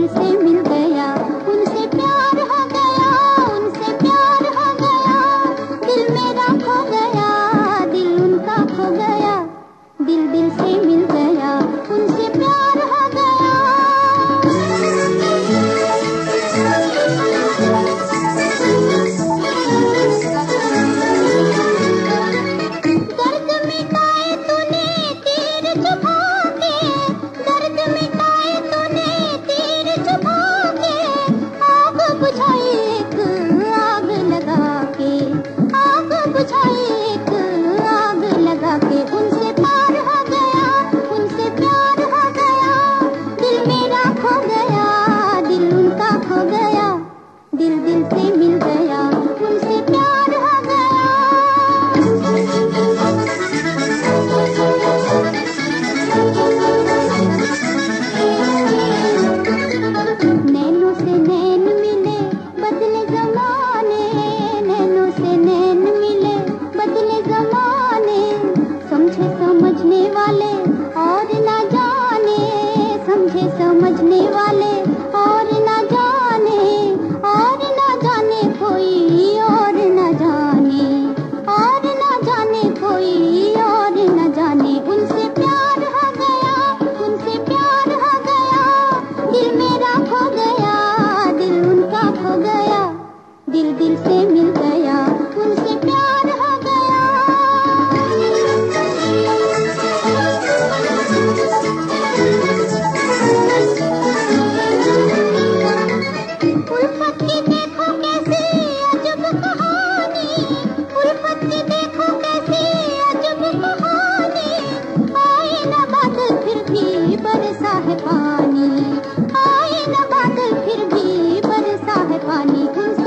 फिर से मिल एक आग लगा के उनसे पार हो गया, उनसे प्यार हो गया। दिल मेरा खो गया, दिल उनका खो गया। दिल दिल से मिल वाले और जाने और जाने और जाने और जाने और जाने। उनसे प्यार हो गया, उनसे प्यार हो गया, दिल मेरा खो गया, दिल उनका खो गया। दिल दिल से मिल पानी का